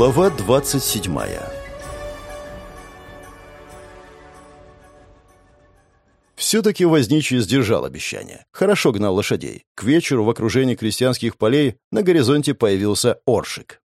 Глава 27 Все-таки возничий сдержал обещание. Хорошо гнал лошадей. К вечеру в окружении крестьянских полей на горизонте появился Оршик.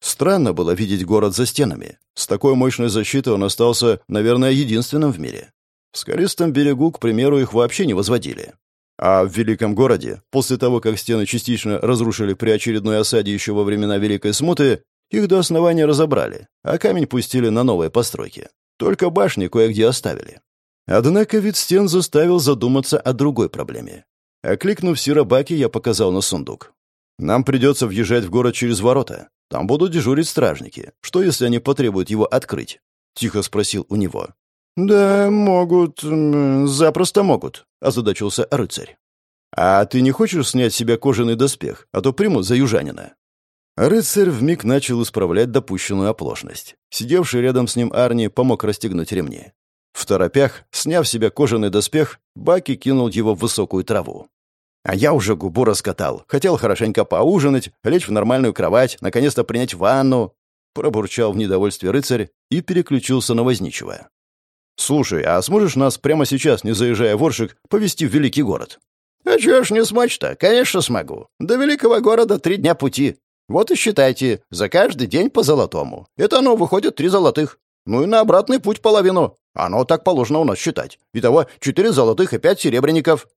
Странно было видеть город за стенами. С такой мощной защитой он остался, наверное, единственным в мире. В скалистом берегу, к примеру, их вообще не возводили. А в Великом городе, после того, как стены частично разрушили при очередной осаде еще во времена Великой Смуты, их до основания разобрали, а камень пустили на новые постройки. Только башни кое-где оставили. Однако вид стен заставил задуматься о другой проблеме. Окликнув Сиробаки, я показал на сундук. «Нам придется въезжать в город через ворота. Там будут дежурить стражники. Что, если они потребуют его открыть?» — тихо спросил у него. «Да, могут. Запросто могут», — озадачился рыцарь. «А ты не хочешь снять с себя кожаный доспех, а то примут за южанина?» Рыцарь вмиг начал исправлять допущенную оплошность. Сидевший рядом с ним Арни помог расстегнуть ремни. В торопях, сняв с себя кожаный доспех, Баки кинул его в высокую траву. А я уже губу раскатал. Хотел хорошенько поужинать, лечь в нормальную кровать, наконец-то принять ванну. Пробурчал в недовольстве рыцарь и переключился на возничего. «Слушай, а сможешь нас прямо сейчас, не заезжая в Оршик, повезти в великий город?» «А чего ж не смочь-то? Конечно, смогу. До великого города три дня пути. Вот и считайте, за каждый день по золотому. Это оно выходит три золотых. Ну и на обратный путь половину. Оно так положено у нас считать. Итого четыре золотых и пять серебряников».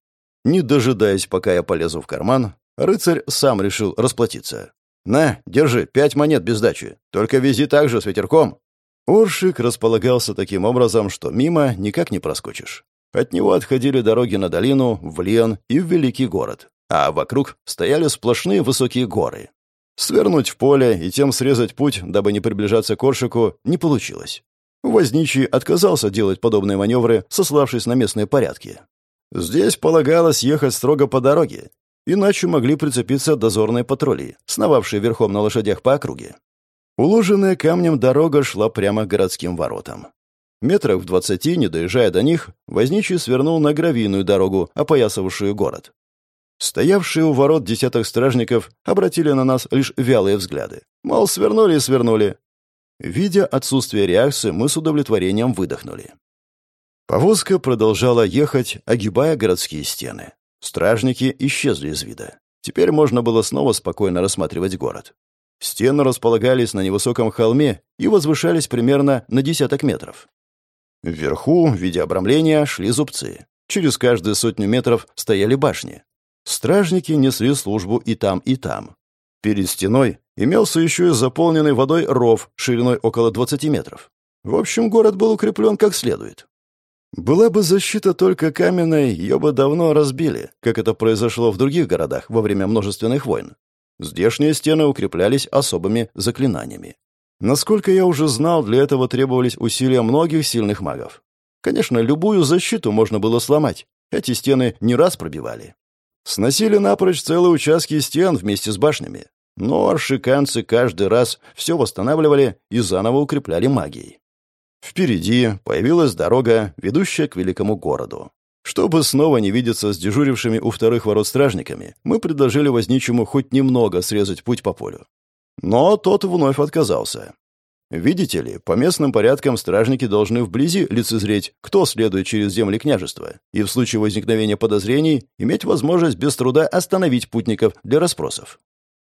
Не дожидаясь, пока я полезу в карман, рыцарь сам решил расплатиться. «На, держи, пять монет без дачи. Только вези так же с ветерком». Оршик располагался таким образом, что мимо никак не проскочишь. От него отходили дороги на долину, в Лен и в Великий город, а вокруг стояли сплошные высокие горы. Свернуть в поле и тем срезать путь, дабы не приближаться к Оршику, не получилось. Возничий отказался делать подобные маневры, сославшись на местные порядки. Здесь полагалось ехать строго по дороге, иначе могли прицепиться дозорные патрули, сновавшие верхом на лошадях по округе. Уложенная камнем дорога шла прямо к городским воротам. Метрах в двадцати, не доезжая до них, возничий свернул на гравийную дорогу, опоясавшую город. Стоявшие у ворот десяток стражников обратили на нас лишь вялые взгляды. Мол, свернули и свернули. Видя отсутствие реакции, мы с удовлетворением выдохнули. Повозка продолжала ехать, огибая городские стены. Стражники исчезли из вида. Теперь можно было снова спокойно рассматривать город. Стены располагались на невысоком холме и возвышались примерно на десяток метров. Вверху, в виде обрамления, шли зубцы. Через каждые сотню метров стояли башни. Стражники несли службу и там, и там. Перед стеной имелся еще и заполненный водой ров шириной около 20 метров. В общем, город был укреплен как следует. Была бы защита только каменной, ее бы давно разбили, как это произошло в других городах во время множественных войн. Здешние стены укреплялись особыми заклинаниями. Насколько я уже знал, для этого требовались усилия многих сильных магов. Конечно, любую защиту можно было сломать. Эти стены не раз пробивали. Сносили напрочь целые участки стен вместе с башнями. Но аршиканцы каждый раз все восстанавливали и заново укрепляли магией. Впереди появилась дорога, ведущая к великому городу. Чтобы снова не видеться с дежурившими у вторых ворот стражниками, мы предложили возничему хоть немного срезать путь по полю. Но тот вновь отказался. Видите ли, по местным порядкам стражники должны вблизи лицезреть, кто следует через земли княжества, и в случае возникновения подозрений иметь возможность без труда остановить путников для расспросов.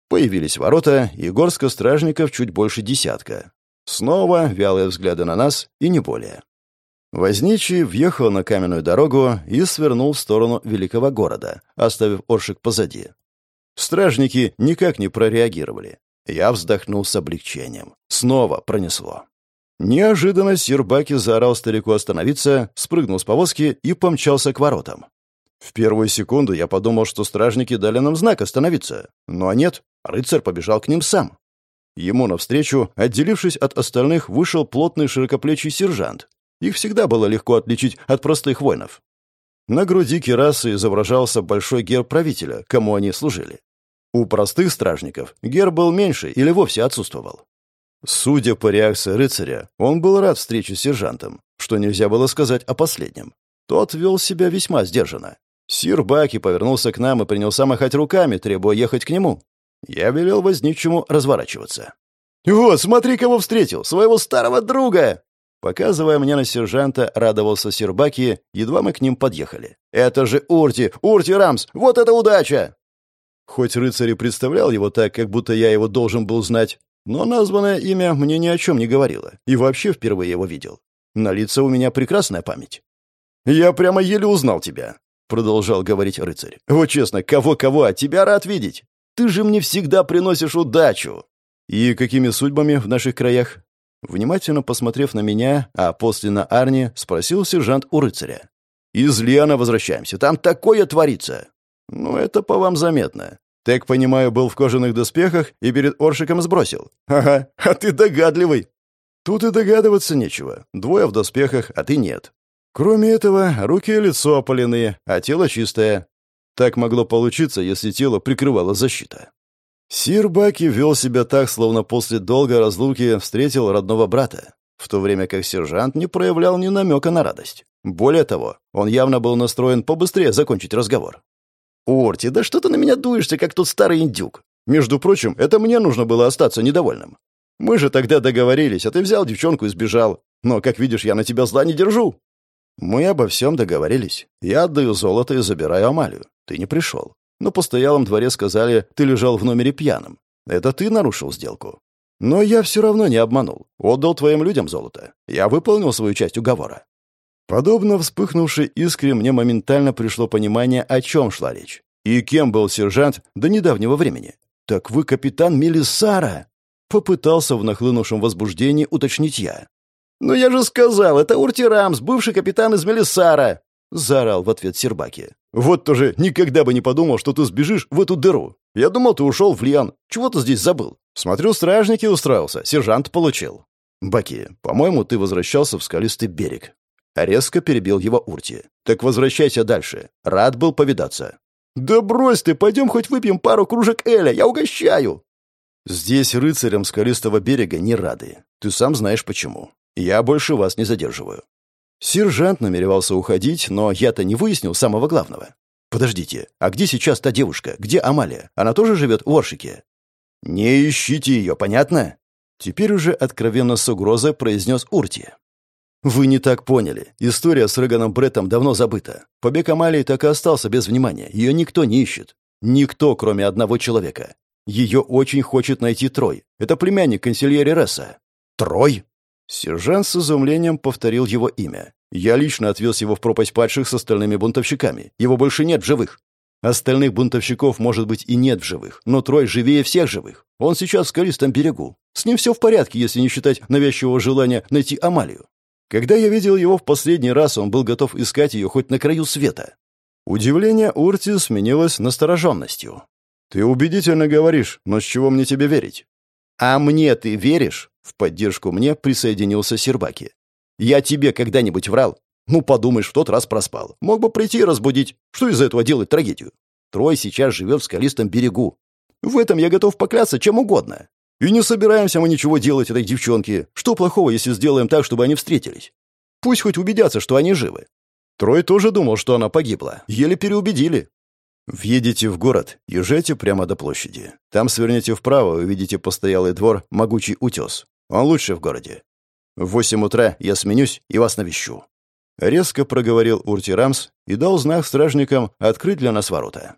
Появились ворота, и горско стражников чуть больше десятка. Снова вялые взгляды на нас, и не более. Возничий въехал на каменную дорогу и свернул в сторону великого города, оставив Оршик позади. Стражники никак не прореагировали. Я вздохнул с облегчением. Снова пронесло. Неожиданно Сербаки заорал старику остановиться, спрыгнул с повозки и помчался к воротам. В первую секунду я подумал, что стражники дали нам знак остановиться. Но нет, рыцарь побежал к ним сам. Ему навстречу, отделившись от остальных, вышел плотный широкоплечий сержант, их всегда было легко отличить от простых воинов. На груди кирасы изображался большой герб правителя, кому они служили. У простых стражников герб был меньше или вовсе отсутствовал. Судя по реакции рыцаря, он был рад встрече с сержантом, что нельзя было сказать о последнем. Тот вел себя весьма сдержанно. Сир Баки повернулся к нам и принялся махать руками, требуя ехать к нему. Я велел возничему разворачиваться. «Вот, смотри, кого встретил! Своего старого друга!» Показывая мне на сержанта, радовался Сербаки, едва мы к ним подъехали. «Это же Урти! Урти Рамс! Вот это удача!» Хоть рыцарь и представлял его так, как будто я его должен был знать, но названное имя мне ни о чем не говорило, и вообще впервые его видел. На лица у меня прекрасная память. «Я прямо еле узнал тебя», — продолжал говорить рыцарь. «Вот честно, кого-кого, а тебя рад видеть. Ты же мне всегда приносишь удачу». «И какими судьбами в наших краях?» Внимательно посмотрев на меня, а после на Арни, спросил сержант у рыцаря. «Из Лиана возвращаемся. Там такое творится!» «Ну, это по вам заметно. Так, понимаю, был в кожаных доспехах и перед Оршиком сбросил. Ага, а ты догадливый!» «Тут и догадываться нечего. Двое в доспехах, а ты нет. Кроме этого, руки и лицо опалены, а тело чистое. Так могло получиться, если тело прикрывала защита. Сир Баки вел себя так, словно после долгой разлуки встретил родного брата, в то время как сержант не проявлял ни намека на радость. Более того, он явно был настроен побыстрее закончить разговор. «Орти, да что ты на меня дуешься, как тот старый индюк? Между прочим, это мне нужно было остаться недовольным. Мы же тогда договорились, а ты взял девчонку и сбежал. Но, как видишь, я на тебя зла не держу». «Мы обо всем договорились. Я отдаю золото и забираю Амалию. Ты не пришел. На постоялом дворе сказали, ты лежал в номере пьяным. Это ты нарушил сделку. Но я все равно не обманул. Отдал твоим людям золото. Я выполнил свою часть уговора. Подобно вспыхнувшей искре мне моментально пришло понимание, о чем шла речь. И кем был сержант до недавнего времени. «Так вы капитан Мелисара!» Попытался в нахлынувшем возбуждении уточнить я. «Ну я же сказал, это Уртирамс, бывший капитан из Мелисара!» Заорал в ответ Сербаки. «Вот тоже никогда бы не подумал, что ты сбежишь в эту дыру. Я думал, ты ушел в Лиан. Чего ты здесь забыл? Смотрю, стражники устроился, сержант получил». «Баки, по-моему, ты возвращался в скалистый берег». Резко перебил его Урти. «Так возвращайся дальше. Рад был повидаться». «Да брось ты, пойдем хоть выпьем пару кружек Эля, я угощаю!» «Здесь рыцарям скалистого берега не рады. Ты сам знаешь почему. Я больше вас не задерживаю. Сержант намеревался уходить, но я-то не выяснил самого главного. «Подождите, а где сейчас та девушка? Где Амалия? Она тоже живет в Оршике?» «Не ищите ее, понятно?» Теперь уже откровенно с угрозой произнес Урти. «Вы не так поняли. История с Реганом Бреттом давно забыта. Побег Амалии так и остался без внимания. Ее никто не ищет. Никто, кроме одного человека. Ее очень хочет найти Трой. Это племянник консильери Ресса». «Трой?» Сержант с изумлением повторил его имя. «Я лично отвез его в пропасть падших с остальными бунтовщиками. Его больше нет в живых. Остальных бунтовщиков, может быть, и нет в живых, но Трой живее всех живых. Он сейчас в скалистом берегу. С ним все в порядке, если не считать навязчивого желания найти Амалию. Когда я видел его в последний раз, он был готов искать ее хоть на краю света. Удивление Урти сменилось настороженностью. «Ты убедительно говоришь, но с чего мне тебе верить?» «А мне ты веришь?» В поддержку мне присоединился Сербаки. «Я тебе когда-нибудь врал? Ну, подумаешь, в тот раз проспал. Мог бы прийти и разбудить. Что из-за этого делать трагедию? Трой сейчас живет в скалистом берегу. В этом я готов поклясться чем угодно. И не собираемся мы ничего делать этой девчонке. Что плохого, если сделаем так, чтобы они встретились? Пусть хоть убедятся, что они живы. Трой тоже думал, что она погибла. Еле переубедили. Въедете в город, езжайте прямо до площади. Там свернете вправо увидите постоялый двор «Могучий утес». Он лучше в городе. В восемь утра я сменюсь и вас навещу». Резко проговорил Урти Рамс и дал знак стражникам открыть для нас ворота.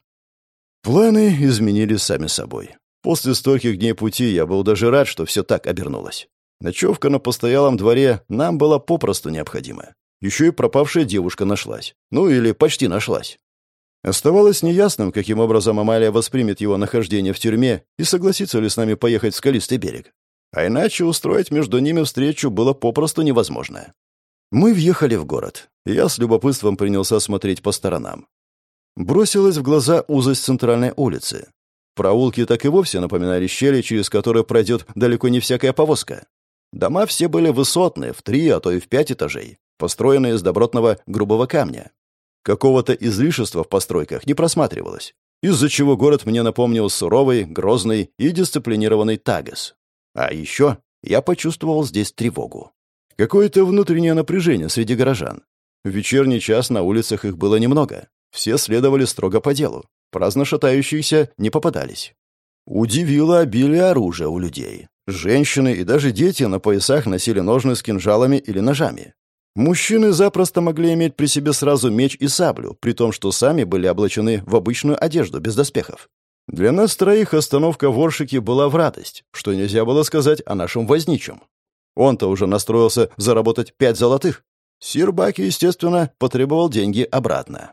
Планы изменились сами собой. После стольких дней пути я был даже рад, что все так обернулось. Ночевка на постоялом дворе нам была попросту необходима. Еще и пропавшая девушка нашлась. Ну, или почти нашлась. Оставалось неясным, каким образом Амалия воспримет его нахождение в тюрьме и согласится ли с нами поехать в скалистый берег. А иначе устроить между ними встречу было попросту невозможно. Мы въехали в город. Я с любопытством принялся смотреть по сторонам. Бросилась в глаза узость центральной улицы. Проулки так и вовсе напоминали щели, через которые пройдет далеко не всякая повозка. Дома все были высотные, в три, а то и в пять этажей, построенные из добротного грубого камня. Какого-то излишества в постройках не просматривалось, из-за чего город мне напомнил суровый, грозный и дисциплинированный Тагас. А еще я почувствовал здесь тревогу. Какое-то внутреннее напряжение среди горожан. В вечерний час на улицах их было немного. Все следовали строго по делу. Праздно шатающиеся не попадались. Удивило обилие оружия у людей. Женщины и даже дети на поясах носили ножны с кинжалами или ножами. Мужчины запросто могли иметь при себе сразу меч и саблю, при том, что сами были облачены в обычную одежду без доспехов. Для нас троих остановка в Оршике была в радость, что нельзя было сказать о нашем возничем. Он-то уже настроился заработать пять золотых. Сир Баки, естественно, потребовал деньги обратно.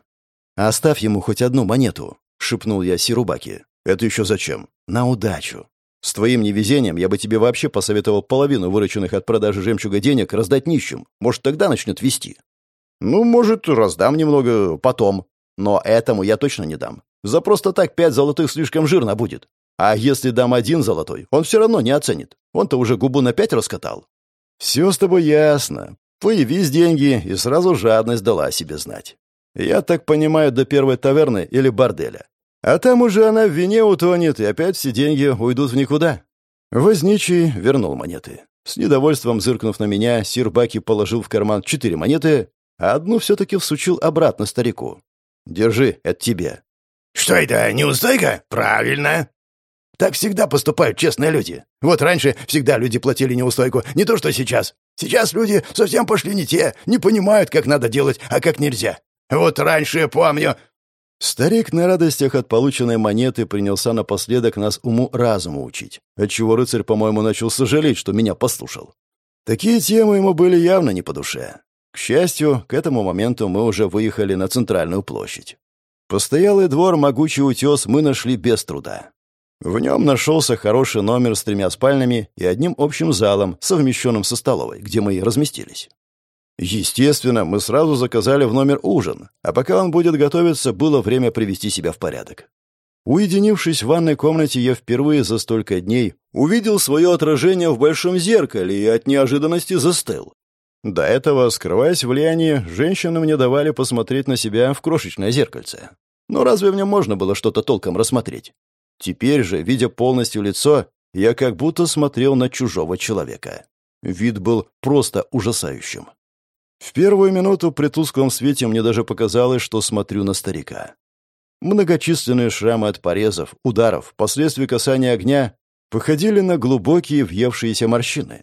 «Оставь ему хоть одну монету», — шепнул я Сиру Баки. «Это еще зачем?» «На удачу. С твоим невезением я бы тебе вообще посоветовал половину вырученных от продажи жемчуга денег раздать нищим. Может, тогда начнет вести. Ну, может, раздам немного потом. Но этому я точно не дам. За просто так пять золотых слишком жирно будет. А если дам один золотой, он все равно не оценит. Он-то уже губу на пять раскатал. Все с тобой ясно. Появись деньги, и сразу жадность дала себе знать. Я так понимаю, до первой таверны или борделя. А там уже она в вине утонет, и опять все деньги уйдут в никуда. Возничий вернул монеты. С недовольством зыркнув на меня, сир Баки положил в карман четыре монеты, а одну все-таки всучил обратно старику. «Держи, это тебе». «Что это, неустойка? Правильно!» «Так всегда поступают честные люди. Вот раньше всегда люди платили неустойку, не то что сейчас. Сейчас люди совсем пошли не те, не понимают, как надо делать, а как нельзя. Вот раньше, я помню, Старик на радостях от полученной монеты принялся напоследок нас уму-разуму учить, отчего рыцарь, по-моему, начал сожалеть, что меня послушал. Такие темы ему были явно не по душе. К счастью, к этому моменту мы уже выехали на центральную площадь. Постоялый двор «Могучий утес» мы нашли без труда. В нем нашелся хороший номер с тремя спальнями и одним общим залом, совмещенным со столовой, где мы и разместились. Естественно, мы сразу заказали в номер ужин, а пока он будет готовиться, было время привести себя в порядок. Уединившись в ванной комнате, я впервые за столько дней увидел свое отражение в большом зеркале и от неожиданности застыл. До этого, скрываясь в влиянии, женщины мне давали посмотреть на себя в крошечное зеркальце. Но разве в нем можно было что-то толком рассмотреть? Теперь же, видя полностью лицо, я как будто смотрел на чужого человека. Вид был просто ужасающим. В первую минуту при тусклом свете мне даже показалось, что смотрю на старика. Многочисленные шрамы от порезов, ударов, последствий касания огня походили на глубокие въевшиеся морщины.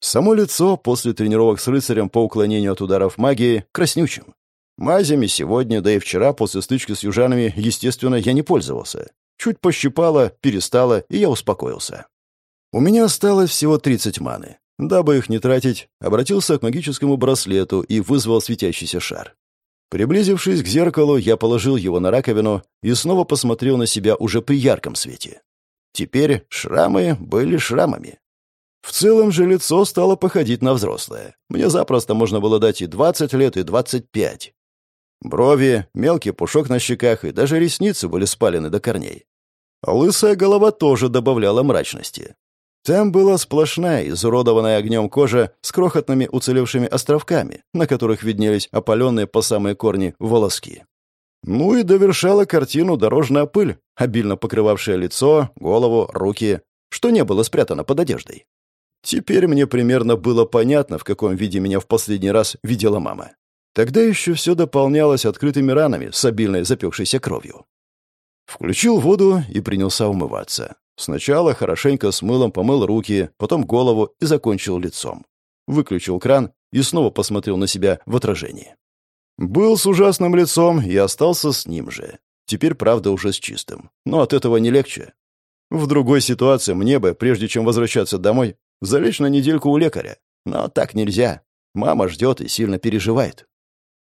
Само лицо после тренировок с рыцарем по уклонению от ударов магии краснючим. Мазями сегодня, да и вчера после стычки с южанами, естественно, я не пользовался. Чуть пощипало, перестало, и я успокоился. У меня осталось всего 30 маны. Дабы их не тратить, обратился к магическому браслету и вызвал светящийся шар. Приблизившись к зеркалу, я положил его на раковину и снова посмотрел на себя уже при ярком свете. Теперь шрамы были шрамами. В целом же лицо стало походить на взрослое. Мне запросто можно было дать и 20 лет, и 25. Брови, мелкий пушок на щеках и даже ресницы были спалены до корней. Лысая голова тоже добавляла мрачности. Там была сплошная, изуродованная огнем кожа с крохотными уцелевшими островками, на которых виднелись опаленные по самые корни волоски. Ну и довершала картину дорожная пыль, обильно покрывавшая лицо, голову, руки, что не было спрятано под одеждой. Теперь мне примерно было понятно, в каком виде меня в последний раз видела мама. Тогда еще все дополнялось открытыми ранами с обильной запекшейся кровью. Включил воду и принялся умываться. Сначала хорошенько с мылом помыл руки, потом голову и закончил лицом. Выключил кран и снова посмотрел на себя в отражении. Был с ужасным лицом и остался с ним же. Теперь, правда, уже с чистым. Но от этого не легче. В другой ситуации мне бы, прежде чем возвращаться домой, залечь на недельку у лекаря. Но так нельзя. Мама ждет и сильно переживает.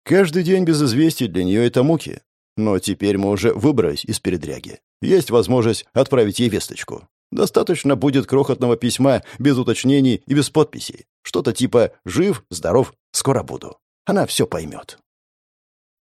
Каждый день без известий для нее это муки. Но теперь мы уже выбрались из передряги. Есть возможность отправить ей весточку. Достаточно будет крохотного письма, без уточнений и без подписей. Что-то типа «Жив, здоров, скоро буду». Она все поймет.